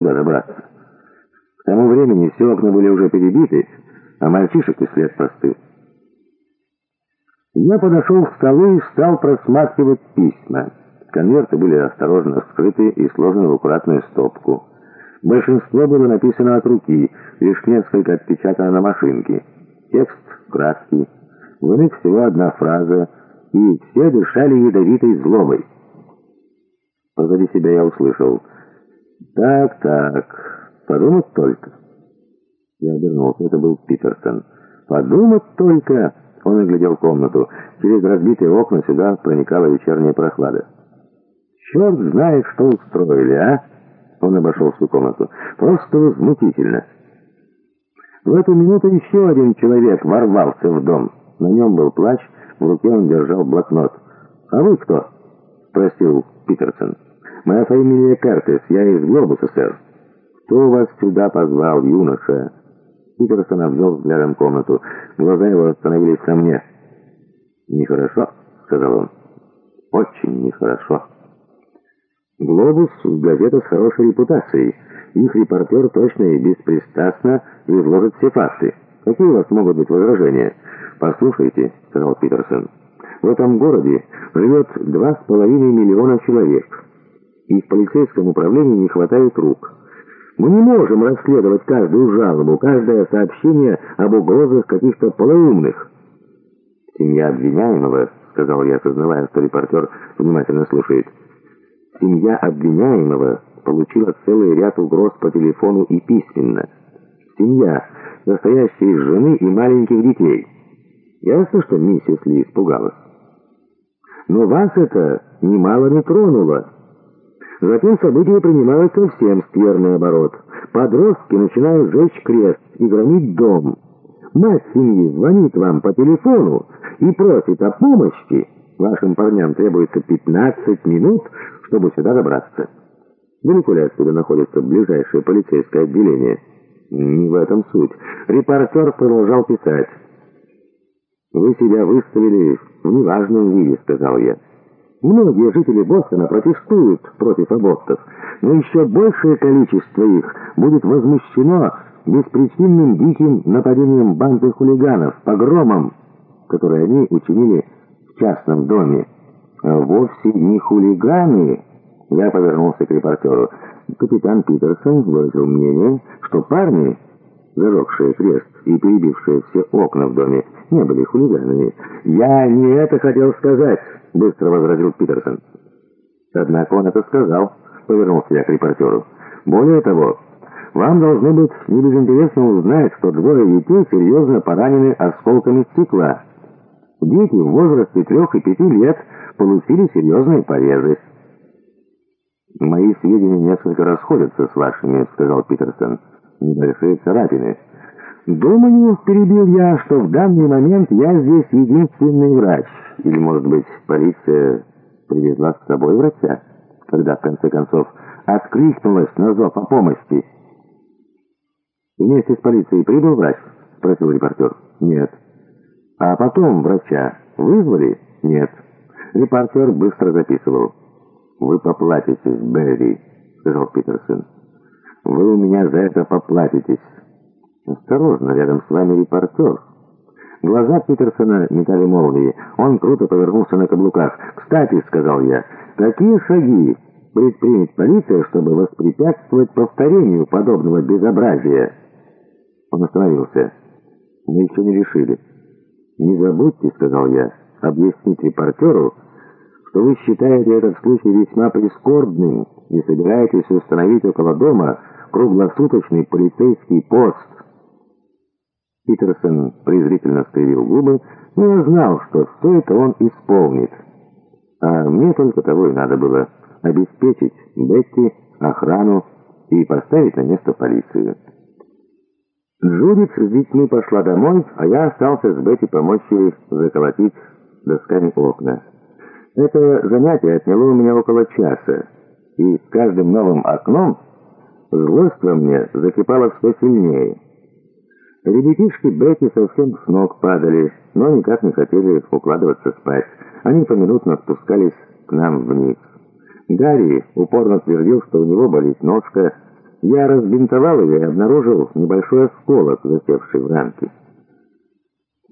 туда добраться. К тому времени все окна были уже перебиты, а мальчишек и след простыл. Я подошел к столу и стал просматривать письма. Конверты были осторожно вскрыты и сложены в аккуратную стопку. Большинство было написано от руки, лишь несколько отпечатано на машинке. Текст краткий, в иных всего одна фраза, и все дышали ядовитой злобой. Позади себя я услышал «Так, так, подумать только». Я обернулся, это был Питерсон. «Подумать только!» Он оглядел комнату. Через разбитые окна сюда проникала вечерняя прохлада. «Черт знает, что устроили, а!» Он обошел всю комнату. «Просто возмутительно!» В эту минуту еще один человек ворвался в дом. На нем был плащ, в руке он держал блокнот. «А вы кто?» — спросил Питерсон. «Моя фамилия Картес, я из Глобуса, сэр». «Кто вас сюда позвал, юноша?» Питерсон обвел взглядом комнату. Глаза его остановились ко мне. «Нехорошо», — сказал он. «Очень нехорошо». «Глобус» — газета с хорошей репутацией. Их репортер точно и беспристрастно изложит все факты. Какие у вас могут быть возражения?» «Послушайте», — сказал Питерсон, — «в этом городе живет два с половиной миллиона человек, и в полицейском управлении не хватает рук». Мы не можем расследовать каждую жалобу, каждое сообщение об угрозах каких-то полоумных. «Семья обвиняемого», — сказал я, осознавая, что репортер внимательно слушает, «семья обвиняемого получила целый ряд угроз по телефону и письменно. Семья, состоящая из жены и маленьких детей. Ясно, что миссис Ли испугалась. Но вас это немало не тронуло». Затем события принимают совсем скверный оборот. Подростки начинают жечь крест и громить дом. Мать семьи звонит вам по телефону и просит о помощи. Вашим парням требуется 15 минут, чтобы сюда добраться. Далеко ли отсюда находится ближайшее полицейское отделение? Не в этом суть. Репортер продолжал писать. «Вы себя выставили в неважном виде», — сказал я. Многие жители Бостона протестуют против абортов, но еще большее количество их будет возмущено беспричинным диким нападением банды хулиганов, погромом, который они учинили в частном доме. А вовсе не хулиганы. Я повернулся к репортеру. Капитан Питерсон выразил мнение, что парни, зажегшие крест и перебившие все окна в доме, не были хулиганами. «Я не это хотел сказать», — быстро возразил Питерсон. «Однако он это сказал», — повернулся я к репортеру. «Более того, вам должно быть не безинтересно узнать, что двое детей серьезно поранены осколками стекла. Дети в возрасте трех и пяти лет получили серьезные порезы». «Мои сведения несколько расходятся с вашими», — сказал Питерсон. «Небольшие царапины». «Думаю, — перебил я, — что в данный момент я здесь единственный врач. Или, может быть, полиция привезла с собой врача, когда, в конце концов, откликнулась на зов о помощи?» «Вместе с полицией прибыл врач?» — спросил репортер. «Нет». «А потом врача вызвали?» «Нет». Репортер быстро записывал. «Вы поплатитесь, Берри», — сказал Питерсон. «Вы у меня за это поплатитесь». «Осторожно, рядом с вами репортер». Глаза Питерсона метали молнии. Он круто повернулся на каблуках. «Кстати», — сказал я, — «какие шаги предпринять полиция, чтобы воспрепятствовать повторению подобного безобразия?» Он остановился. «Мы еще не решили». «Не забудьте», — сказал я, — «объяснить репортеру, что вы считаете этот случай весьма прискорбным и собираетесь установить около дома круглосуточный полицейский пост». Питерсон презрительно скривил губы, но я знал, что все это он исполнит. А мне только того и надо было обеспечить Бетти, охрану и поставить на место полицию. Джудит с детьми пошла домой, а я остался с Бетти помочь ей заколотить досками окна. Это занятие отняло у меня около часа, и с каждым новым окном злость во мне закипала все сильнее. Ребятишки Бетти совсем с ног падали, но никак не хотели укладываться спать. Они поминутно спускались к нам вниз. Гарри упорно твердил, что у него болит ножка, Я разбинтовал ее и обнаружил небольшой осколок, засевший в рамке.